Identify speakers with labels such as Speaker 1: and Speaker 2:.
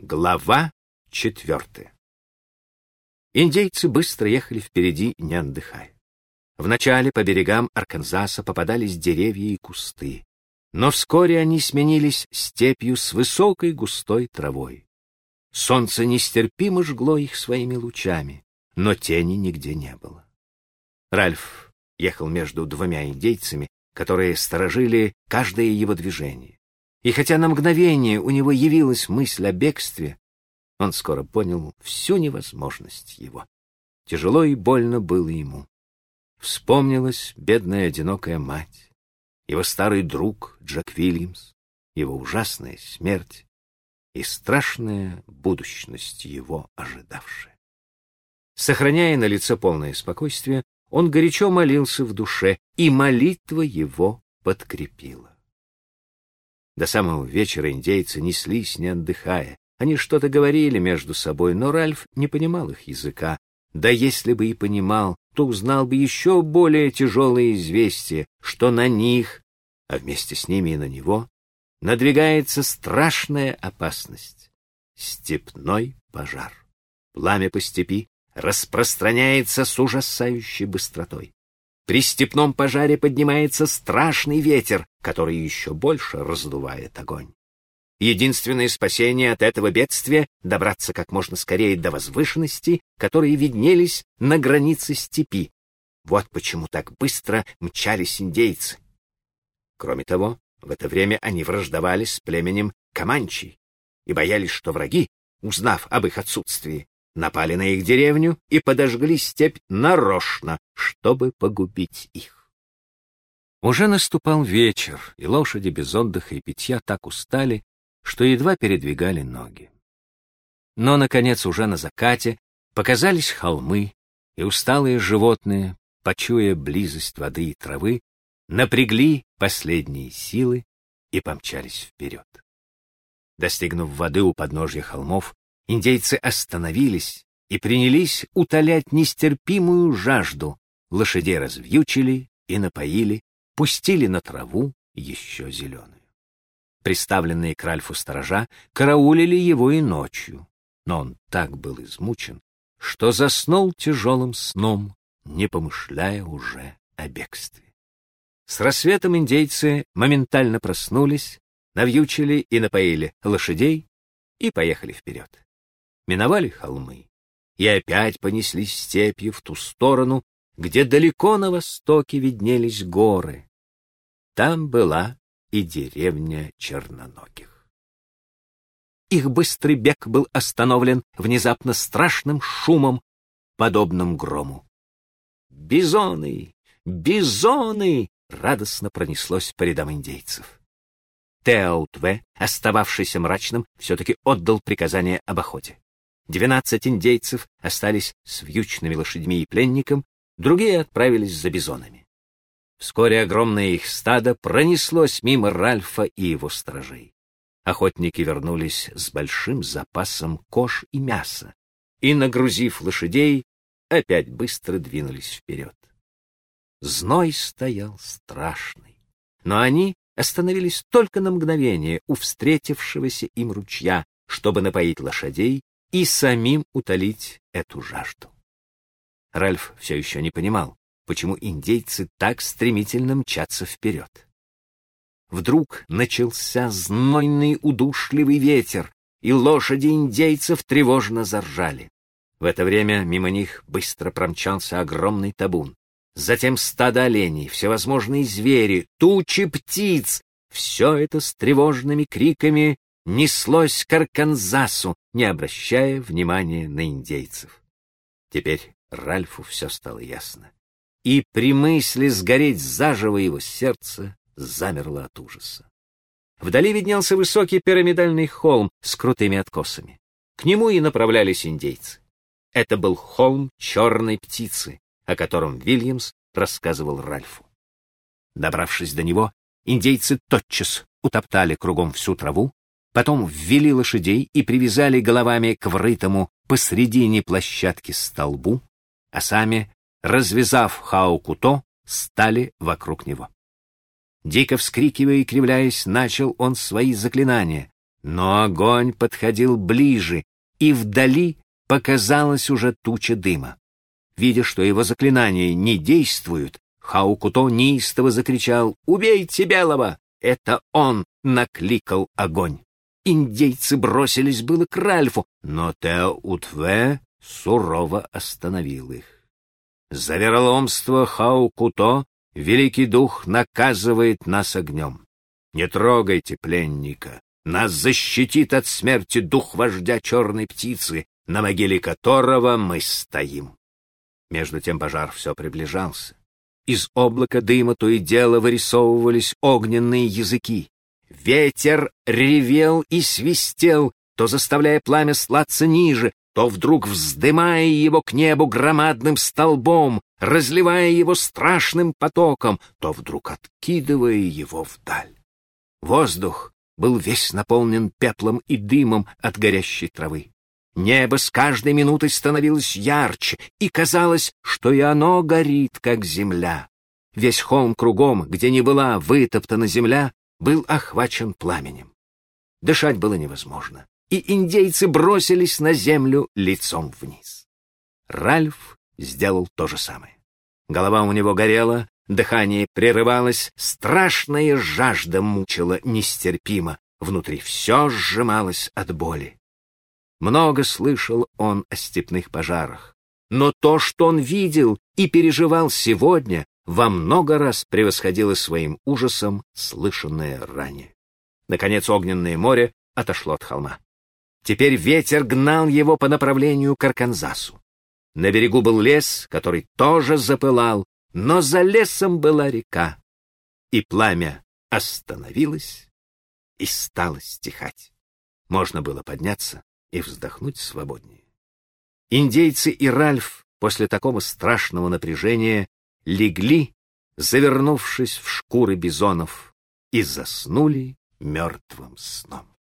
Speaker 1: Глава четвертая. Индейцы быстро ехали впереди, не отдыхая. Вначале по берегам Арканзаса попадались деревья и кусты, но вскоре они сменились степью с высокой густой травой. Солнце нестерпимо жгло их своими лучами, но тени нигде не было. Ральф ехал между двумя индейцами, которые сторожили каждое его движение. И хотя на мгновение у него явилась мысль о бегстве, он скоро понял всю невозможность его. Тяжело и больно было ему. Вспомнилась бедная одинокая мать, его старый друг Джек Вильямс, его ужасная смерть и страшная будущность его ожидавшая. Сохраняя на лице полное спокойствие, он горячо молился в душе, и молитва его подкрепила. До самого вечера индейцы неслись, не отдыхая. Они что-то говорили между собой, но Ральф не понимал их языка. Да если бы и понимал, то узнал бы еще более тяжелое известие, что на них, а вместе с ними и на него, надвигается страшная опасность — степной пожар. Пламя по степи распространяется с ужасающей быстротой. При степном пожаре поднимается страшный ветер, который еще больше раздувает огонь. Единственное спасение от этого бедствия — добраться как можно скорее до возвышенностей, которые виднелись на границе степи. Вот почему так быстро мчались индейцы. Кроме того, в это время они враждовали с племенем Каманчи и боялись, что враги, узнав об их отсутствии, напали на их деревню и подожгли степь нарочно, чтобы погубить их. Уже наступал вечер, и лошади без отдыха и питья так устали, что едва передвигали ноги. Но, наконец, уже на закате показались холмы, и усталые животные, почуя близость воды и травы, напрягли последние силы и помчались вперед. Достигнув воды у подножья холмов, Индейцы остановились и принялись утолять нестерпимую жажду. Лошадей развьючили и напоили, пустили на траву еще зеленую. Приставленные к Ральфу сторожа караулили его и ночью, но он так был измучен, что заснул тяжелым сном, не помышляя уже о бегстве. С рассветом индейцы моментально проснулись, навьючили и напоили лошадей и поехали вперед миновали холмы и опять понеслись степью в ту сторону, где далеко на востоке виднелись горы. Там была и деревня черноногих. Их быстрый бег был остановлен внезапно страшным шумом, подобным грому. «Бизоны! Бизоны!» — радостно пронеслось по рядам индейцев. Теаутве, остававшийся мрачным, все-таки отдал приказание об охоте. Двенадцать индейцев остались с вьючными лошадьми и пленником, другие отправились за бизонами. Вскоре огромное их стадо пронеслось мимо Ральфа и его стражей. Охотники вернулись с большим запасом кож и мяса и, нагрузив лошадей, опять быстро двинулись вперед. Зной стоял страшный, но они остановились только на мгновение у встретившегося им ручья, чтобы напоить лошадей и самим утолить эту жажду. Ральф все еще не понимал, почему индейцы так стремительно мчатся вперед. Вдруг начался знойный удушливый ветер, и лошади индейцев тревожно заржали. В это время мимо них быстро промчался огромный табун. Затем стадо оленей, всевозможные звери, тучи птиц. Все это с тревожными криками неслось к Арканзасу, не обращая внимания на индейцев. Теперь Ральфу все стало ясно. И при мысли сгореть заживо его сердце замерло от ужаса. Вдали виднелся высокий пирамидальный холм с крутыми откосами. К нему и направлялись индейцы. Это был холм черной птицы, о котором Вильямс рассказывал Ральфу. Добравшись до него, индейцы тотчас утоптали кругом всю траву, Потом ввели лошадей и привязали головами к врытому посредине площадки столбу, а сами, развязав хаукуто, стали вокруг него. Дико вскрикивая и кривляясь, начал он свои заклинания. Но огонь подходил ближе, и вдали показалась уже туча дыма. Видя, что его заклинания не действуют, Хаукуто неистово закричал «Убейте белого!» Это он накликал огонь. Индейцы бросились было к Ральфу, но Тео Утве сурово остановил их. За вероломство Хаукуто Великий Дух наказывает нас огнем. Не трогайте пленника. Нас защитит от смерти дух вождя черной птицы, на могиле которого мы стоим. Между тем пожар все приближался. Из облака дыма то и дело вырисовывались огненные языки. Ветер ревел и свистел, то заставляя пламя слаться ниже, то вдруг вздымая его к небу громадным столбом, разливая его страшным потоком, то вдруг откидывая его вдаль. Воздух был весь наполнен пеплом и дымом от горящей травы. Небо с каждой минутой становилось ярче, и казалось, что и оно горит, как земля. Весь холм кругом, где не была вытоптана земля, был охвачен пламенем. Дышать было невозможно, и индейцы бросились на землю лицом вниз. Ральф сделал то же самое. Голова у него горела, дыхание прерывалось, страшная жажда мучила нестерпимо, внутри все сжималось от боли. Много слышал он о степных пожарах, но то, что он видел и переживал сегодня, во много раз превосходило своим ужасом слышанное ранее. Наконец огненное море отошло от холма. Теперь ветер гнал его по направлению к Арканзасу. На берегу был лес, который тоже запылал, но за лесом была река, и пламя остановилось и стало стихать. Можно было подняться и вздохнуть свободнее. Индейцы и Ральф после такого страшного напряжения легли, завернувшись в шкуры бизонов, и заснули мертвым сном.